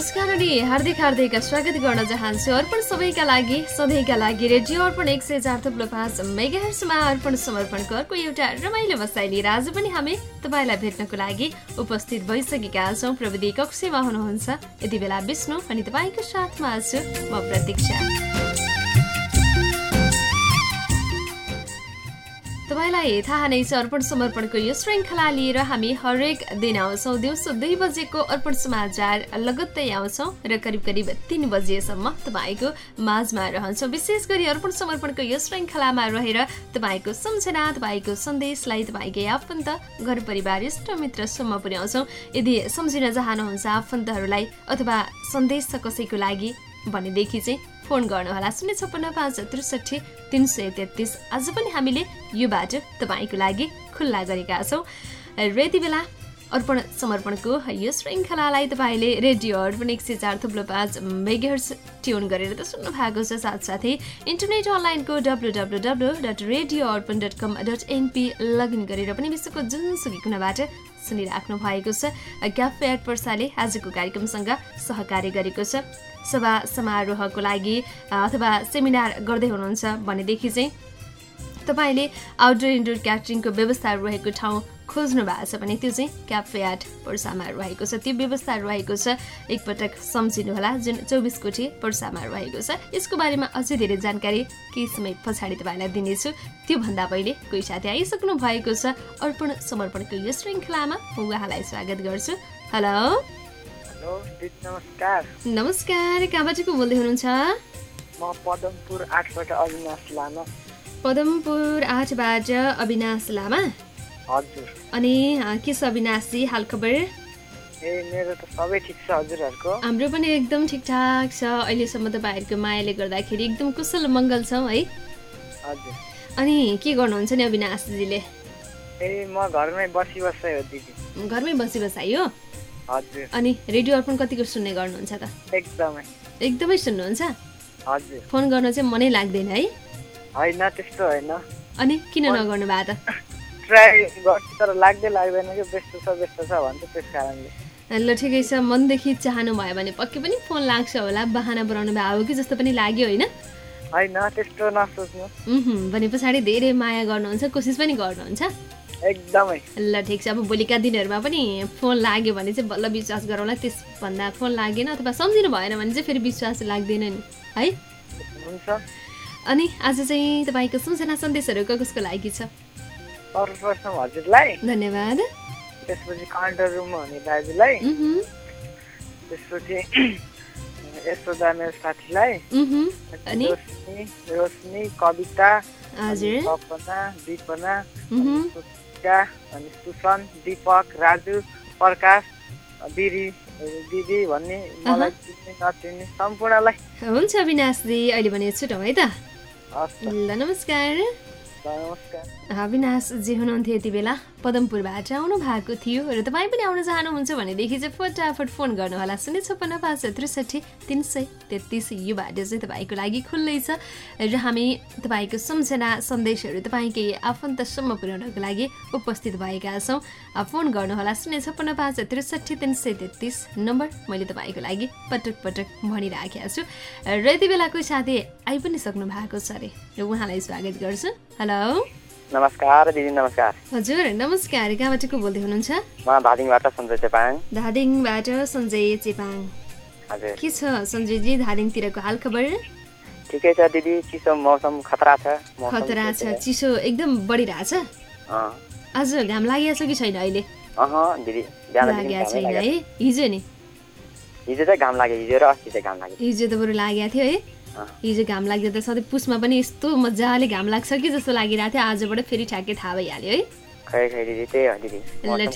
नमस्कार अनि हार्दिक हार्दिक स्वागत गर्न चाहन्छु अर्पण सबैका लागि सधैँका लागि रेडियो अर्पण एक सय चार थुप्रो पाँच मेगाहर्समा अर्पण समर्पणको अर्को एउटा रमाइलो बसाइ लिएर आज पनि हामी तपाईँलाई भेट्नको लागि उपस्थित भइसकेका छौँ। प्रविधि कक्षमा हुनुहुन्छ। यति बेला विष्णु अनि तपाईँको साथमा छु। म प्रतीक्षा। तपाईँलाई थाहा नै छ अर्पण समर्पणको यो श्रृङ्खला लिएर हामी हरेक दिन आउँछौँ दिउँसो दुई बजेको अर्पण समाचार लगत्तै आउँछौँ र करिब करिब तिन बजेसम्म तपाईँको माझमा रहन्छौँ। विशेष गरी अर्पण समर्पणको यो श्रृङ्खलामा रहेर तपाईँको सम्झना तपाईँको सन्देशलाई तपाईँकै आफन्त घर परिवार इष्टमित्रसम्म पुर्याउँछौँ। यदि सम्झिन चाहनुहुन्छ आफन्तहरूलाई अथवा सन्देश छ कसैको लागि भनेदेखि चाहिँ फोन गर्नुहोला शून्य छप्पन्न पाँच त्रिसठी तिन सय तेत्तिस। आज पनि हामीले यो बाटो तपाईँको लागि खुल्ला गरेका छौँ। र यति बेला अर्पण समर्पणको यो श्रृङ्खलालाई तपाईँले रेडियो अर्पण एक सय चार थुप्रो पाँच मेगर्स ट्युन गरेर त सुन्नु भएको छ। साथसाथै इन्टरनेट अनलाइनको W W W dot radio Arpan dot com dot NP login गरेर पनि विश्वको जुनसुकै कुनाबाट सुनिराख्नु भएको छ। क्याफे एट पर्साले आजको कार्यक्रमसँग सहकार्य गरेको छ। सभा समारोहको लागि अथवा सेमिनार गर्दै हुनुहुन्छ भनेदेखि चाहिँ तपाईँले आउटडोर इन्डोर क्याटरिङको व्यवस्थाहरू रहेको ठाउँ खोज्नु भएको छ भने त्यो चाहिँ क्याफे एट पर्सामा रहेको छ। त्यो व्यवस्था रहेको छ। एकपटक सम्झिनुहोला जुन चौबिस कोठी पर्सामा रहेको छ। यसको बारेमा अझै धेरै जानकारी केही समय पछाडि तपाईँलाई दिनेछु। त्योभन्दा पहिले कोही साथी आइसक्नु भएको छ। अर्पण समर्पणको यो श्रृङ्खलामा म उहाँलाई स्वागत गर्छु। हेलो। नमस्कार। नमस्कार कहाँबाट को बोल्दै हुनुहुन्छ? म पदमपुर आठबाट अविनाश लामा। पदमपुर आठबाट अविनाश लामा। अनि के छ अविनाशजी हाल खबर? ए मेरो त सबै ठिक छ हजुरहरूको हाम्रो पनि एकदम ठिकठाक छ। अहिलेसम्म तपाईँहरूको मायाले गर्दाखेरि एकदम कुशल मङ्गल छौँ है। अनि के गर्नुहुन्छ नि अविनाशजीले? घरमै बसी बसाइ हो अनि रेडियो अर्पण कतिको सुन्ने गर्नुहुन्छ त? एकदमै। एकदमै सुन्नुहुन्छ? फोन गर्न चाहिँ मनै लाग्दैन है। होइन त्यस्तो होइन। अनि किन नगर्नु भएको त? ट्राई गर्छु तर लाग्दै लाग्दैन कि व्यस्त छ व्यस्त छ भन्छ त्यस कारणले। ल ठिकै छ। मनदेखि चाहनु भयो भने पक्कै पनि फोन लाग्छ होला बाहना बनाउनु भयो हो कि जस्तो पनि लाग्यो होइन? होइन त्यस्तो नसोच्नु। भने पछाडि धेरै माया गर्नुहुन्छ कोसिस पनि गर्नुहुन्छ। एकदमै। ल ठिक छ। अब भोलिका दिनहरूमा पनि फोन लाग्यो भने चाहिँ बल्ल विश्वास गरौँला त्यसभन्दा फोन लागेन अथवा सम्झिनु भएन भने चाहिँ फेरि विश्वास लाग्दैन नि है? हुन्छ। अनि आज चाहिँ तपाईँको सम्झना सन्देशहरू कसको लागि छ? सर्वप्रथम हजुरलाई धन्यवाद। त्यसपछि कन्ट्रोल रुममा हुने दाजुलाई त्यसपछि यशोदा मेरो साथीलाई अनि? रोशनी कविता हजुर। सपना दिपना अनि सुसन दीपक राजु प्रकाश दिदी दिदी भन्ने नचिन्ने सम्पूर्णलाई। हुन्छ अविनाशजी अहिले भने छुटौँ है त। ल नमस्कार। नमस्कार। अविनाशजी हुनुहुन्थ्यो यति बेला। पदमपुरबाट आउनु भएको थियो र तपाईँ पनि आउन चाहनुहुन्छ भनेदेखि चाहिँ फटाफट फोन गर्नुहोला। शून्य छप्पन्न पाँच त्रिसठी तिन सय तेत्तिस यो बाटो चाहिँ तपाईँको लागि खुल्लै छ र हामी तपाईँको सम्झना सन्देशहरू तपाईँकै आफन्तसम्म पुर्याउनको लागि उपस्थित भएका छौँ। फोन गर्नुहोला शून्य छप्पन्न पाँच त्रिसठी तिन सय तेत्तिस नम्बर मैले तपाईँको लागि पटक पटक भनिराखेको छु। र यति बेला कोही साथी आइ पनि सक्नु भएको छ अरे र उहाँलाई स्वागत गर्छु। हेलो। नमस्कार दिदी नमस्कार। हजुर नमस्कार कहाँबाट को बोल्दै हुनुहुन्छ? म धादिङबाट सञ्जय चेपाङ। धादिङबाट सञ्जय चेपाङ। हजुर। के छ सञ्जयजी धादिङतिरको हाल खबर? ठिकै छ दिदी चिसो मौसम खतरा छ खतरा छ चिसो एकदम बढिरहेछ आज घाम लागेको छ कि छैन अहिले? अहँ दिदी छैन। है? हिजो नि? हिजो चाहिँ घाम लाग्यो हिजो र अस्ति चाहिँ घाम लाग्यो। हिजो त बरु लागेको थियो है। हिजो घाम लाग्दा त सधैँ पुसमा पनि यस्तो मजाले घाम लाग्छ कि जस्तो लागिरहेको थियो। आजबाट फेरि ठ्याक्कै थाहा भइहाल्यो है। ल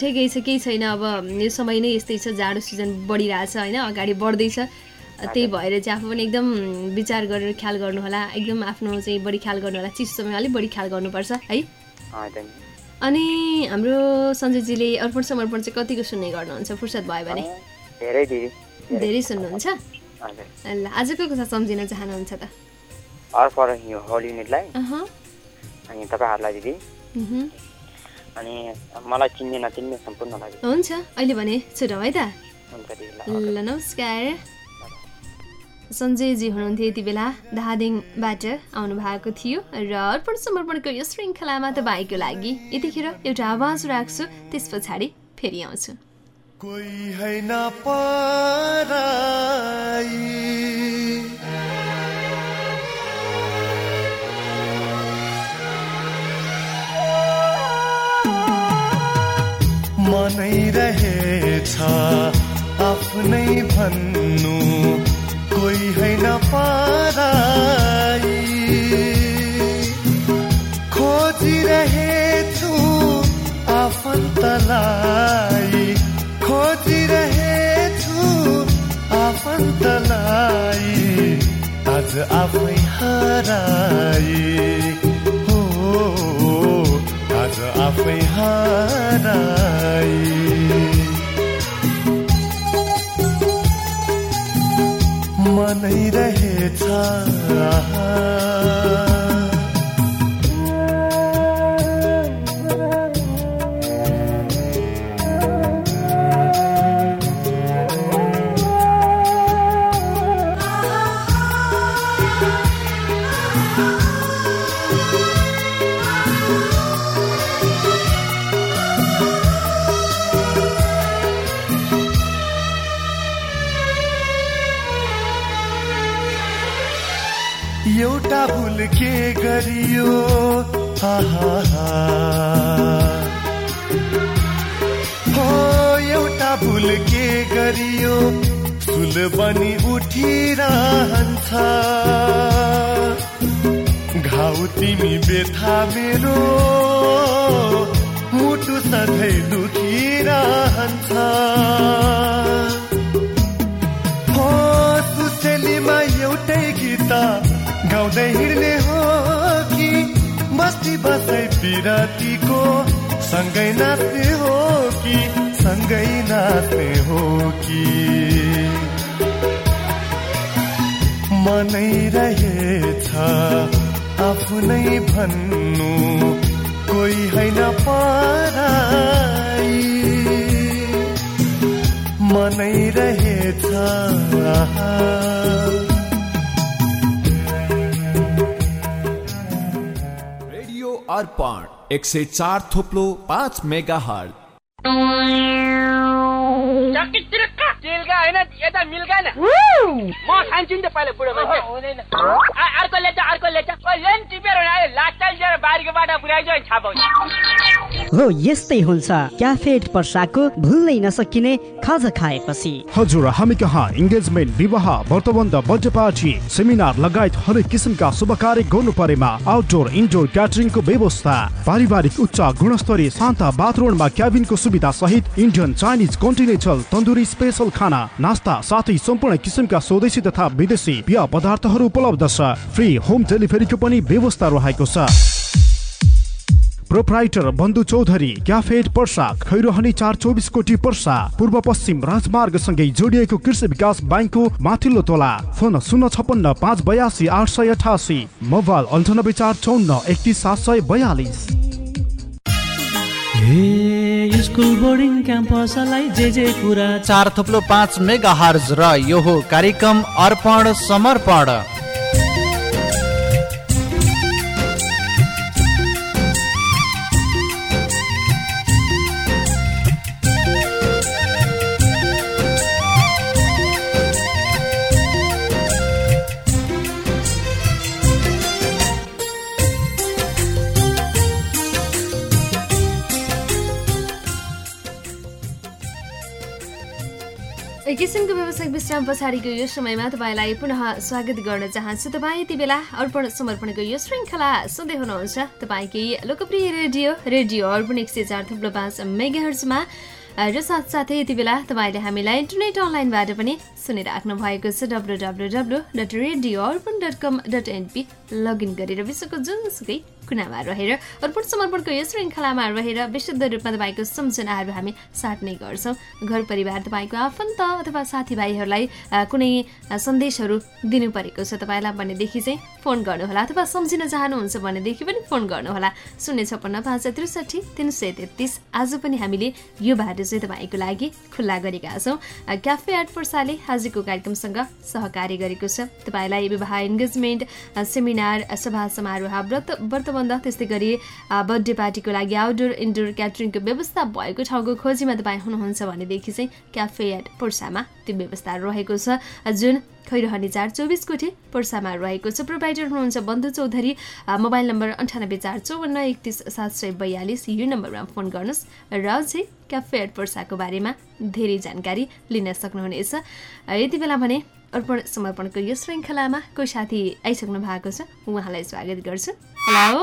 ठिकै छ केही छैन। अब यो समय नै यस्तै छ जाडो सिजन बढिरहेछ होइन? अगाडि बढ्दैछ। त्यही भएर चाहिँ आफू पनि एकदम विचार गरेर ख्याल गर्नुहोला। एकदम आफ्नो चाहिँ बढी ख्याल गर्नुहोला। चिसो समय अलिक बढी ख्याल गर्नुपर्छ है। अनि हाम्रो सञ्जयजीले अर्पण समर्पण चाहिँ कतिको सुन्ने गर्नुहुन्छ? फुर्सद भयो भने। धेरै सुन्नुहुन्छ? ल आजको कुरा सम्झिन चाहनुहुन्छ त? अर्को यो होल युनिटलाई। अनि तपाईँहरूलाई दिदी। अनि मलाई चिन्ने नचिन्ने सम्पूर्णलाई हुन्छ अहिले भने छुटौँ है त? ल नमस्कार। सञ्जयजी हुनुहुन्थ्यो यति बेला धादिङबाट आउनु भएको थियो र अर्पण समर्पणको यो श्रृङ्खलामा तपाईँको लागि यतिखेर एउटा आवाज राख्छु त्यस पछाडि फेरि आउँछु। कोही होइन पराई। मनै रहेछ आफ्नै भन्नु कोही होइन पराई। खोजिरहेछु आफन्तलाई। खोजिरहेछु आफन्तलाई। आज आफै हराई हो आज आफै हराई मनै रहेछ एउटा भुल के गरियो। हो एउटा भुल के गरियो। सुल बनी उठिरहन्छ। घाउ तिमी बेथा मेरो। मुटु सधैँ दुखिरहन्छ। गाउँदै हिँड्ने हो कि बस्ती बसै पिरातीको? सँगै नाच्ने हो कि सँगै नाच्ने हो कि? मनै रहेछ आफ्नै भन्नु कोही होइन पराई। मनै रहेछ अर्पण एक सय चार थोप्लो पाँच मेगा हट चिल्का होइन यता मिल्का न म खान्छु नि त पहिला बुढो मान्छे अर्को लेच अर्को लेच लेन टिपेर लाचाल बारीको बाटो पुऱ्याइदियो छापाउँछ। हो यस्तै हुन्छ। क्याफेट पर्साको भुल्नै नसकिने खाजा खाएपछि। हजुर हामी कहाँ? इङ्गेजमेन्ट विवाह व्रतबन्ध बर्थडे पार्टी सेमिनार लगायत हरेक किसिमका शुभ कार्य गर्नु परेमा आउटडोर इन्डोर क्याटरिङको व्यवस्था। पारिवारिक उच्च गुणस्तरीय शान्त बाथरुममा क्याबिनको सुविधा सहित Indian Chinese continental tandoori special खाना नास्ता साथै सम्पूर्ण किसिमका स्वदेशी तथा विदेशी पेय पदार्थहरू उपलब्ध छ। फ्री होम डेलिभरीको पनि व्यवस्था रहेको छ। प्रोप्राइटर बन्धु चौधरी क्याफेट पर्सा खैरोहनी चार चौबिस कोटी पर्सा पूर्व पश्चिम राजमार्ग सँगै जोडिएको कृषि विकास ब्याङ्कको माथिल्लो तोला। फोन शून्य छपन्न पाँच बयासी आठ सय अठासी मोबाइल अन्ठानब्बे चार चौन्न एकतिस सात सय बयालिस। हे स्कुल बोर्डिङ क्याम्पसलाई जे जे कुरा। चार थुप्लो पाँच मेगा हर्ज र यो हो कार्यक्रम अर्पण समर्पण। किसिमको व्यावसायिक विश्राम पछाडिको यो समयमा तपाईँलाई पुनः स्वागत गर्न चाहन्छु। तपाईँ यति बेला अर्पण समर्पणको यो श्रृङ्खला सुन्दै हुनुहुन्छ। तपाईँकै लोकप्रिय रेडियो रेडियो अर्पण एक सय चार थुप्रो पाँच मेगाहर्जमा। र साथसाथै यति बेला तपाईँले हामीलाई इन्टरनेट अनलाइनबाट पनि सुनिराख्नु भएको छ। W W W dot radio Arpan dot com dot NP login गरेर विश्वको जुनसुकै कुनामा रहेर अर्पण समर्पणको यो श्रृङ्खलामा रहेर विशुद्ध रूपमा तपाईँको सम्झनाहरू हामी साट्ने गर्छौँ। घर परिवार तपाईँको आफन्त अथवा साथीभाइहरूलाई कुनै सन्देशहरू दिनु परेको छ तपाईँलाई भनेदेखि चाहिँ फोन गर्नुहोला अथवा सम्झिन चाहनुहुन्छ भनेदेखि पनि फोन गर्नुहोला। शून्य छप्पन्न पाँच त्रिसठी तिन सय तेत्तिस। आज पनि हामीले यो बाटो चाहिँ तपाईँको लागि खुल्ला गरेका छौँ। क्याफे आर्ट पर्साले आजको कार्यक्रमसँग सहकार्य गरेको छ। तपाईँलाई विवाह इन्गेजमेन्ट सेमिनार सभा समारोह व्रत व्रतबन्ध त्यस्तै गरी बर्थडे पार्टीको लागि आउटडोर इन्डोर क्याटरिङको व्यवस्था भएको ठाउँको खोजीमा तपाईँ हुनुहुन्छ भनेदेखि चाहिँ क्याफे एट पर्सामा त्यो व्यवस्था रहेको छ। जुन खैरहने चार चौबिस कोठी पर्सामा रहेको छ। प्रोभाइडर हुनुहुन्छ बन्धु चौधरी मोबाइल नम्बर अन्ठानब्बे चार चौवन्न एकतिस सात सय बयालिस। यो नम्बरमा फोन गर्नुहोस् र चाहिँ क्याफे एट पर्साको बारेमा धेरै जानकारी लिन सक्नुहुनेछ। यति बेला भने अर्पण समर्पणको यो श्रृङ्खलामा कोही साथी आइसक्नु भएको छ? उहाँलाई स्वागत गर्छु। हेलो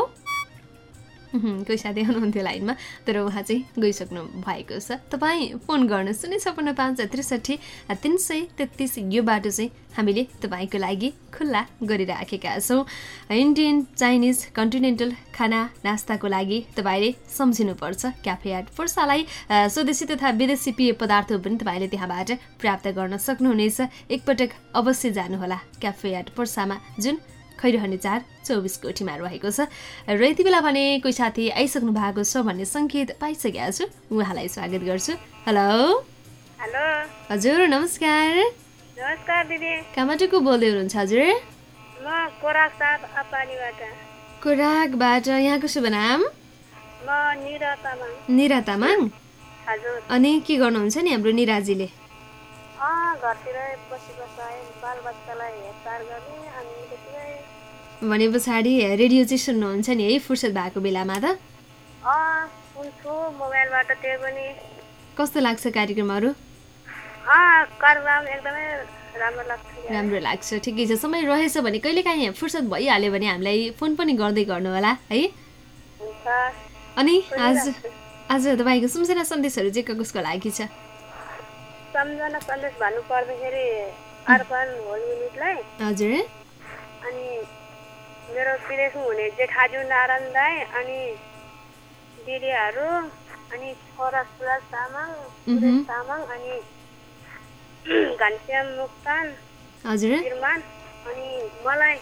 कोही साथी हुनुहुन्थ्यो लाइनमा तर उहाँ चाहिँ गइसक्नु भएको छ। तपाईँ फोन गर्नु शून्य छपन्न पाँच त्रिसठी तिन सय तेत्तिस यो बाटो चाहिँ हामीले तपाईँको लागि खुल्ला गरिराखेका छौँ। इन्डियन चाइनिज कन्टिनेन्टल खाना नास्ताको लागि तपाईँले सम्झिनुपर्छ। क्याफे एट फोर्सालाई स्वदेशी तथा विदेशी पेय पदार्थहरू पनि तपाईँले त्यहाँबाट प्राप्त गर्न सक्नुहुनेछ। एकपटक अवश्य जानुहोला क्याफे एट फोर्सामा जुन खैरहने चार चौबिस कोठीमा रहेको छ। र यति बेला भने कोही साथी आइसक्नु भएको छ भन्ने सङ्केत पाइसकेका छु। उहाँलाई स्वागत गर्छु। हेलो। हेलो। हजुर नमस्कार। नमस्कार दिदी। कहाँबाट को बोल्दै हुनुहुन्छ हजुर? म कोराक कोराकबाट यहाँको शुभ नाम? म निरा तामाङ। निरा तामाङ? हजुर। अनि के गर्नुहुन्छ नि हाम्रो निराजीले? घरतिरै भने पछाडि रेडियो चाहिँ सुन्नुहुन्छ नि है फुर्सद भएको बेलामा त? कस्तो लाग्छ कार्यक्रमहरू? राम्रो लाग्छ। ठिकै छ। समय रहेछ भने कहिलेकाहीँ फुर्सद भइहाल्यो भने हामीलाई फोन पनि गर्दै गर्नु होला है अनि आज आज तपाईँको सम्झना सन्देशहरू चाहिँ कसको लागि छ? सम्झना सन्देश भन्नु पर्दाखेरि अर्पण होल युनिटलाई हजुर। अनि मेरो विदेशमा हुने जेठाजु नारायण दाई अनि दिदीहरू अनि छोरा सुरज तामाङ। तामाङ अनि घनश्याम मुक्तान हजुर। श्रीमान अनि मलाई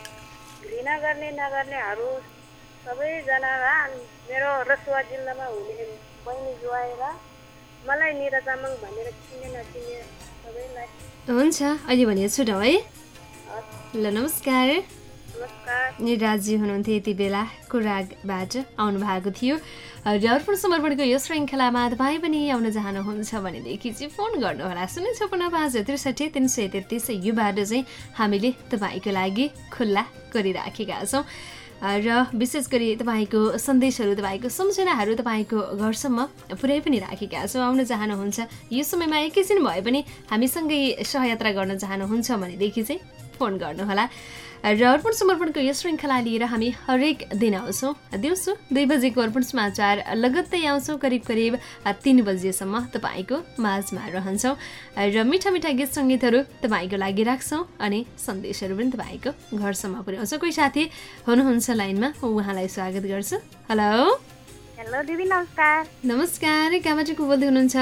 घृणा गर्ने नगर्नेहरू सबैजनालाई अनि मेरो रसुवा जिल्लामा हुने बहिनी जुवाएर मलाई निरा तामाङ भनेर चिने नचिने सबैलाई। हुन्छ अहिले भने छुटाउ है ल नमस्कार। निराजी हुनुहुन्थ्यो यति बेला। कुरागबाट आउनु भएको थियो। र अर्पण समर्पणको यो श्रृङ्खलामा तपाईँ पनि आउन चाहनुहुन्छ भनेदेखि चाहिँ फोन गर्नुहोला। शून्य छपन्न पाँच त्रिसठी तिन सय तेत्तिस यो बाटो चाहिँ हामीले तपाईँको लागि खुल्ला गरिराखेका छौँ। र विशेष गरी तपाईँको सन्देशहरू तपाईँको सम्झनाहरू तपाईँको घरसम्म पुर्याइ पनि राखेका छौँ। आउन चाहनुहुन्छ। यो समयमा एकैछिन भए पनि हामीसँगै सहयात्रा गर्न चाहनुहुन्छ भनेदेखि चाहिँ फोन गर्नुहोला। र अर्पण समर्पणको यो श्रृङ्खला लिएर हामी हरेक दिन आउँछौँ। दिउँसो दुई बजेको अर्पण समाचार लगत्तै आउँछौँ। करिब करिब तिन बजेसम्म तपाईँको माझमा रहन्छौँ। र मिठा मिठा गीत सङ्गीतहरू तपाईँको लागि राख्छौँ अनि सन्देशहरू पनि तपाईँको घरसम्म पुर्याउँछौँ। कोही साथी हुनुहुन्छ लाइनमा उहाँलाई स्वागत गर्छु। हेलो। हेलो दिदी नमस्कार। नमस्कार कहाँबाट को बोल्दै हुनुहुन्छ?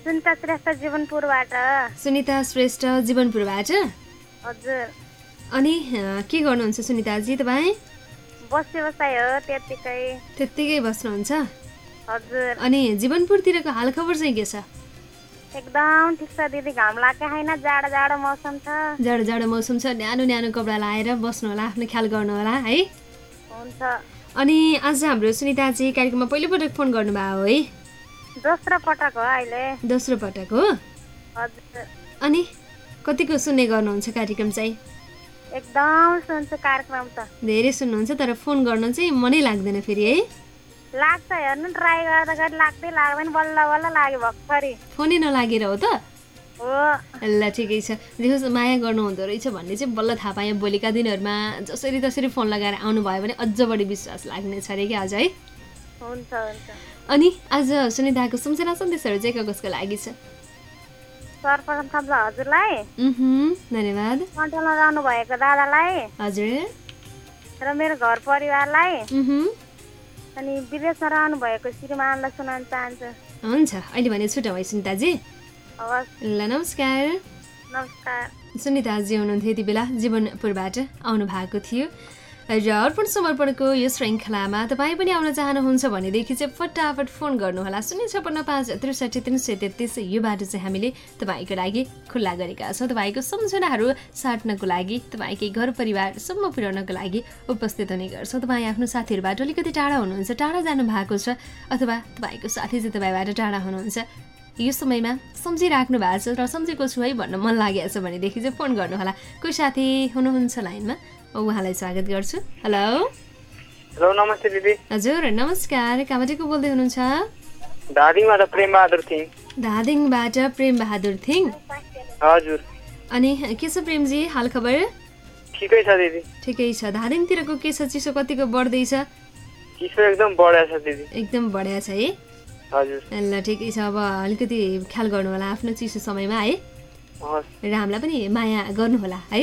सुनिता श्रेष्ठ जीवनपुरबाट। सुनिता श्रेष्ठ जीवनपुरबाट? हजुर। अनि के गर्नुहुन्छ सुनिताजी तपाईँ? त्यत्तिकै बस्नुहुन्छ? हजुर। अनि जीवनपुरतिरको हालखबर चाहिँ के छ? एकदम ठिक छ दिदी। घाम लाग्यो होइन जाडो जाडो मौसम छ। जाडो जाडो मौसम छ। न्यानो न्यानो कपडा लाएर बस्नु होला आफ्नो ख्याल गर्नु होला है। हुन्छ। अनि आज हाम्रो सुनिताजी कार्यक्रममा पहिलोपटक फोन गर्नुभयो हो। दोस्रो पटक हो अहिले। दोस्रो पटक हो? हजुर। अनि कतिको सुन्ने गर्नुहुन्छ कार्यक्रम चाहिँ? एकदम सुन्छु कार्यक्रम त। धेरै सुन्नुहुन्छ तर फोन गर्न चाहिँ मनै लाग्दैन फेरि है? लाग्छ हेर्नु ट्राई गर्दा गर्दा लाग्दै लाग्दैन बल्ल बल्ल लाग्यो भर्खरै। फोनै नलागेर हो त? ल ठिकै छ। देखोस् माया गर्नुहुँदो रहेछ भन्ने चाहिँ बल्ल थाहा पाएँ। भोलिका दिनहरूमा जसरी तसरी फोन लगाएर आउनुभयो भने अझ बढी विश्वास लाग्नेछ अरे क्या आज है? हुन्छ हुन्छ। अनि आज सुनिताको सम्झना सन्देशहरू चाहिँ को कसको लागि छ। सर्वप्रथम त हजुरलाई। धन्यवाद। कन्ट्रोलमा रहनु भएको दादालाई। हजुर। र मेरो घर परिवारलाई। अनि विदेशमा रहनु भएको श्रीमानलाई सुनाउन चाहन्छु। हुन्छ अहिले भने छुट्याउँ है सुनिताजी। ल नमस्कार। नमस्कार। सुनिताजी हुनुहुन्थ्यो यति बेला जीवनपुरबाट आउनु भएको थियो। र अर्पण समर्पणको यो श्रृङ्खलामा तपाईँ पनि आउन चाहनुहुन्छ भनेदेखि चाहिँ फटाफट फोन गर्नुहोला। शून्य छपन्न पाँच त्रिसठी तिन सय तेत्तिस। यो बाटो चाहिँ हामीले तपाईँको लागि खुल्ला गरेका छौँ। तपाईँको सम्झनाहरू साट्नको लागि तपाईँकै घर परिवारसम्म पुर्याउनको लागि उपस्थित हुने गर्छौँ। तपाईँ आफ्नो साथीहरूबाट अलिकति टाढा हुनुहुन्छ टाढा जानु भएको छ अथवा तपाईँको साथी चाहिँ तपाईँबाट टाढा हुनुहुन्छ। यो समयमा सम्झिराख्नु भएको छ र सम्झेको छु है भन्न मन लागेको छ भनेदेखि चाहिँ फोन गर्नुहोला। कोही साथी हुनुहुन्छ लाइनमा? उहाँलाई स्वागत गर्छु। हेलो। हेलो नमस्ते दिदी। हजुर नमस्कार। कहाँबाट को बोल्दै हुनुहुन्छ? धादिङबाट प्रेम बहादुर थिङ धादिङबाट प्रेम बहादुर थिङ हजुर। अनि के छ प्रेमजी हाल खबर? ठिकै छ दिदी। ठिकै छ। धादिङतिरको के छ? चिसो कतिको बढ्दैछ चिसो एकदम बढ्या छ दिदी। एकदम बढिया छ है? हजुर। ल ठिकै छ। अब अलिकति ख्याल गर्नु होला आफ्नो चिसो समयमा है? र हामीलाई पनि माया गर्नुहोला है?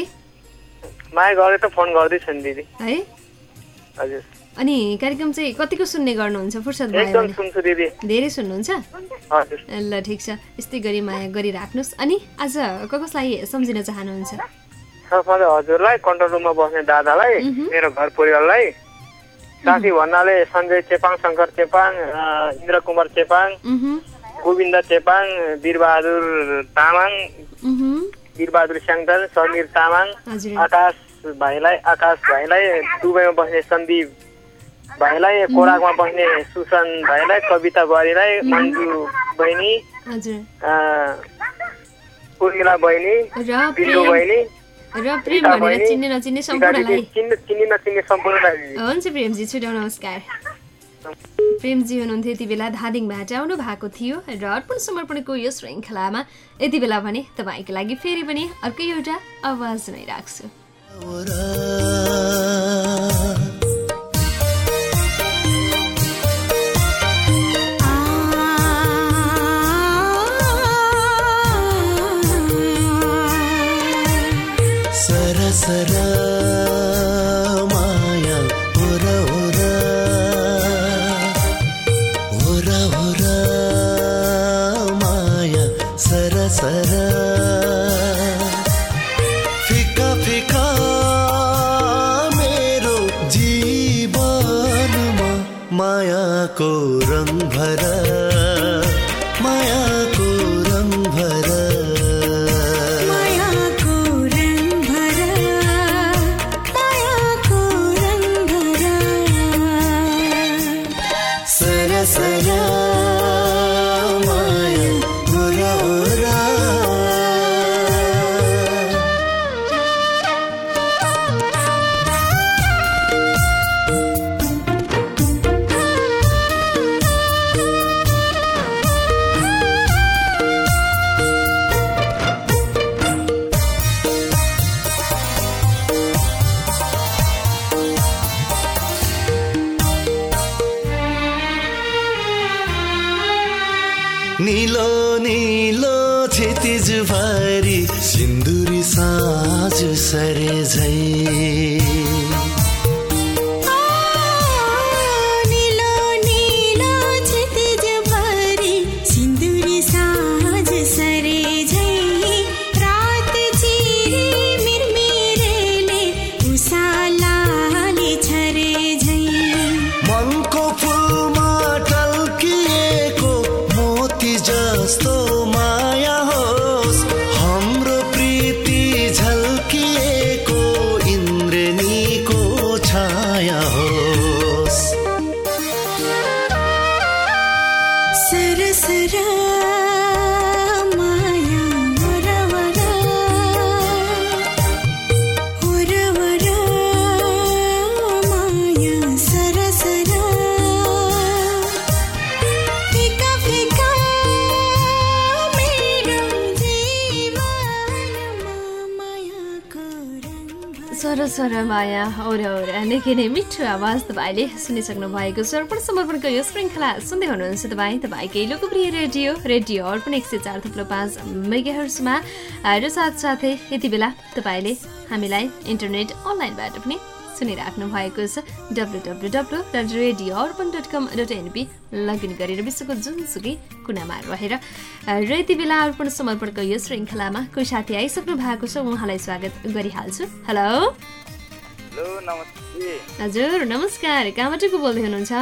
माया गरे त फोन गर्दैछु नि दिदी। है? हजुर। अनि कार्यक्रम चाहिँ कतिको सुन्ने गर्नुहुन्छ फुर्सद भयो सुन्छु दिदी। धेरै सुन्नुहुन्छ? ल ठिक छ। यस्तै गरी माया गरिराख्नुहोस्। अनि आज कसलाई सम्झिन चाहनुहुन्छ? सबभन्दा हजुरलाई कन्ट्रोल रुममा बस्ने दादालाई मेरो घर परिवारलाई साथी भन्नाले सञ्जय चेपाङ शङ्कर चेपाङ इन्द्र कुमार चेपाङ गोविन्द चेपाङ वीरबहादुर तामाङ वीरबहादुर स्याङदल समीर तामाङ आकाश भाइलाई आकाश भाइलाई दुबईमा बस्ने सन्दीप भाइलाई कोराकमा बस्ने सुसन भाइलाई कविता बुहारीलाई मन्जु बहिनी उर्मिला बहिनी बिन्दु बहिनी र प्रेम भनेर चिन्ने नचिन्ने सम्पूर्णलाई। चिन्ने चिन्ने नचिन्ने सम्पूर्णलाई। हुन्छ प्रेमजी छुट्याउ नमस्कार। प्रेमजी हुनुहुन्थ्यो यति बेला धादिङबाट आउनु भएको थियो र अर्पण समर्पणको यो श्रृङ्खलामा यति बेला भने तपाईँको लागि फेरि पनि अर्कै एउटा आवाज नै राख्छु। ಸರ सर सर माया और निकै नै मिठो आवाज तपाईँले सुनिसक्नु भएको छ। अर्पण समर्पणको यो श्रृङ्खला सुन्दै हुनुहुन्छ तपाईँ। तपाईँकै लोकप्रिय रेडियो रेडियो अर्पण एक सय चार थुप्रो पाँच मेगाहर्समा र साथसाथै यति बेला तपाईँले हामीलाई इन्टरनेट अनलाइनबाट पनि सुनिराख्नु भएको छ W W W dot radio Arpan dot com dot NP login गरेर विश्वको जुनसुकै कुनामा रहेर। र यति बेला अर्पण समर्पणको यो श्रृङ्खलामा कोही साथी आइसक्नु भएको छ उहाँलाई स्वागत गरिहाल्छु। हेलो हेलो नमस्ते। हजुर नमस्कार। कहाँबाट को बोल्दै हुनुहुन्छ?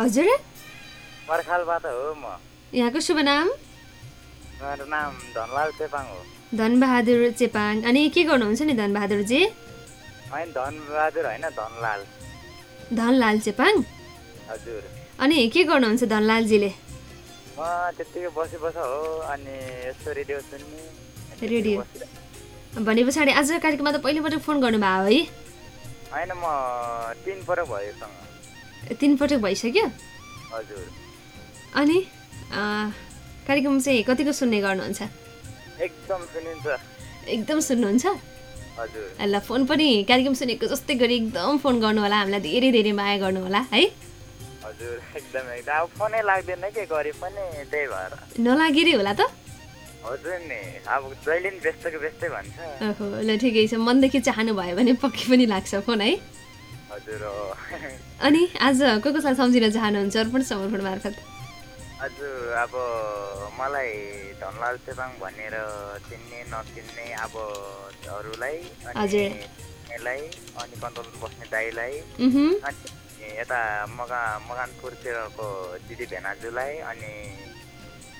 हजुर? यहाँको शुभ नाम? मेरो नाम धनलाल चेपाङ हो। धनबहादुर चेपाङ। अनि के गर्नुहुन्छ नि धनबहादुरजी? धनबहादुर होइन धनलाल। धनलाल चेपाङ? हजुर। अनि के गर्नुहुन्छ धनलालजीले? म त्यत्तिकै बसी बस हो अनि यसो रेडियो सुन्ने रेडियो। भने पछाडि आज कार्यक्रममा त पहिलोपटक फोन गर्नुभयो है? होइन म भइसक्यो? हजुर। अनि कार्यक्रम चाहिँ कतिको सुन्ने गर्नुहुन्छ? एकदम सुनिन्छ। एकदम सुन्नुहुन्छ? ल फोन पनि कार्यक्रम सुनेको जस्तै गरी एकदम फोन गर्नु होला हामीलाई धेरै धेरै माया गर्नु होला है? हजुर एकदम एकदम। अब फोनै लाग्दैन के गरे पनि त्यही भएर। नलागेरै होला त? हजुर नि अब जहिले पनि व्यस्तको व्यस्तै भन्छ। ओहो ल ठिकै छ। मनदेखि चाहनु भयो भने पक्कै पनि लाग्छ फोन है? हजुर हो। अनि आज को कसलाई सम्झिन चाहनुहुन्छ? अर्पण समर्पण मार्फत हजुर अब मलाई धनलाल चेपाङ भनेर चिन्ने नचिन्ने अब अरूलाई अनि हजुर। लाई अनि कन्ट्रोल बस्ने दाईलाई। अनि यता मगा मकानपुरतिरको दिदी भेनाजुलाई अनि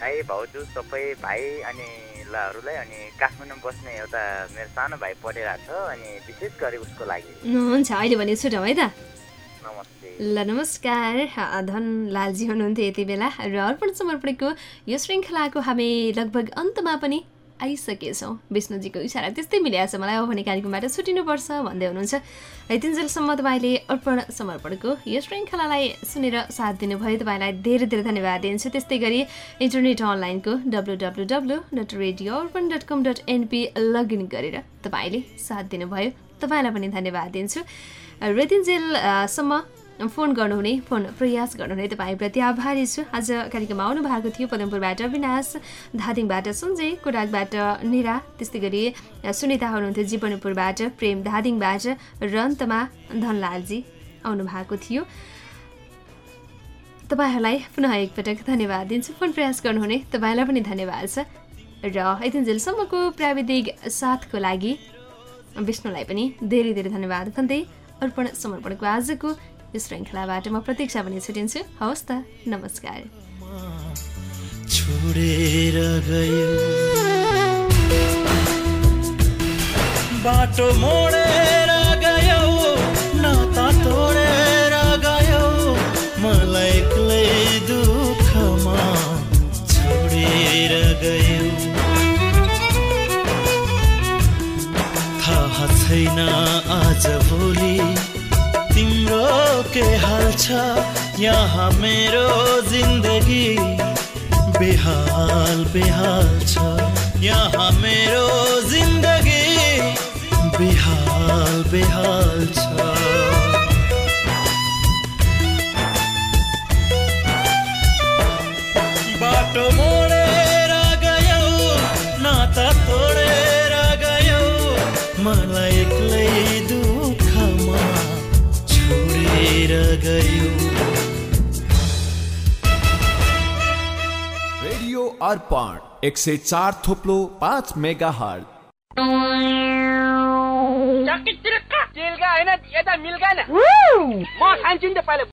भाइ भाउजू सबै भाइ अनि लाहरूलाई अनि काठमाडौँ बस्ने एउटा मेरो सानो भाइ पढिरहेको छ अनि विशेष गरी उसको लागि हुन्छ अहिले भने छुटौँ है त ल नमस्कार। अ, धनलालजी हुनुहुन्थ्यो यति बेला र अर्पण समर्पणको यो श्रृङ्खलाको हामी लगभग अन्तमा पनि आइसकेछौँ। विष्णुजीको इसारा त्यस्तै मिलेको छ मलाई। अब भने कार्यक्रमबाट छुटिनुपर्छ भन्दै हुनुहुन्छ। यतिन्जेलसम्म तपाईँले अर्पण समर्पणको यो श्रृङ्खलालाई सुनेर साथ दिनुभयो। तपाईँलाई धेरै धेरै धन्यवाद दिन्छु। त्यस्तै गरी इन्टरनेट अनलाइनको W W W dot radio Arpan dot com dot NP login गरेर तपाईँले साथ दिनुभयो। तपाईँलाई पनि धन्यवाद दिन्छु। रेतिन्जेलसम्म फोन गर्नुहुने फोन प्रयास गर्नुहुने तपाईँप्रति आभारी छु। आज कार्यक्रममा आउनु भएको थियो पदमपुरबाट विनाश धादिङबाट सञ्जय कोराकबाट निरा त्यस्तै गरी सुनिता हुनुहुन्थ्यो जीवनपुरबाट प्रेम धादिङबाट र अन्तमा धनलालजी आउनु भएको थियो। तपाईँहरूलाई पुनः एकपटक धन्यवाद दिन्छु। फोन प्रयास गर्नुहुने तपाईँलाई पनि धन्यवाद छ। र यतिन्जेलसम्मको प्राविधिक साथको लागि विष्णुलाई पनि धेरै धेरै धन्यवाद भन्दै अर्पण समर्पणको आजको यो श्रृङ्खलाबाट म प्रतीक्षा पनि छुटिन्छु। हवस् त नमस्कार। बाटो मोडेर गयो। नाता तोडेर छैन आज भोलि। तिम्रो के हाल छ? यहाँ मेरो जिन्दगी बेहाल बेहाल छ। यहाँ मेरो जिन्दगी बेहाल बेहाल छ। रेडियो अर्पण एक सय चार थोप्लो पाँच मेगा चिल्का होइन यता मिल्का म खान्छु नि त पहिला।